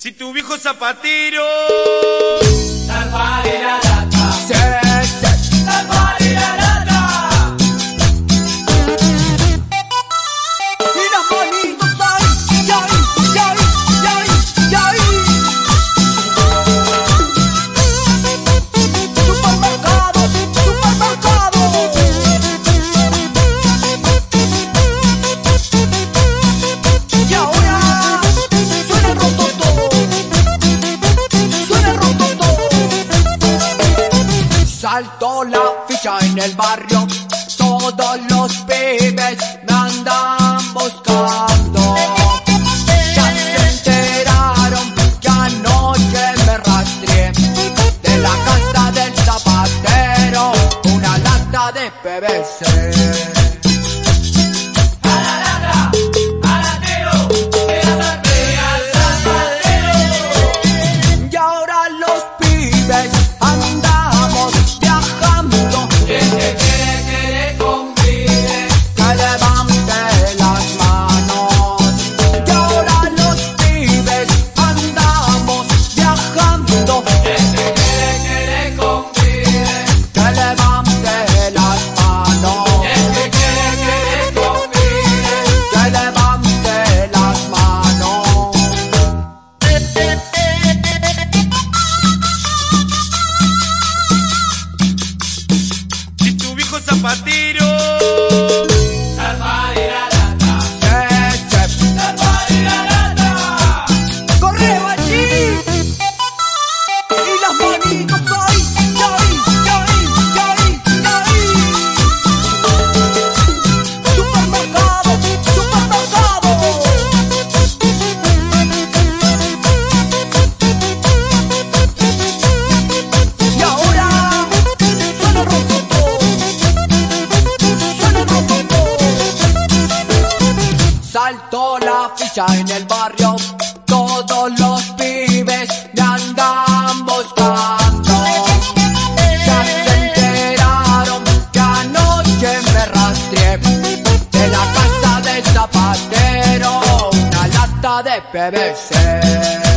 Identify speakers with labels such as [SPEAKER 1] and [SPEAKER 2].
[SPEAKER 1] Si tu viejo zapatero.
[SPEAKER 2] salto la
[SPEAKER 3] ficha en el barrio. Todos los pibes me andan zapatero en el barrio, todos los pibes me andan buscando. Ya se enteraron que anoche me rastreé de la casa del zapatero, una lata de PVC.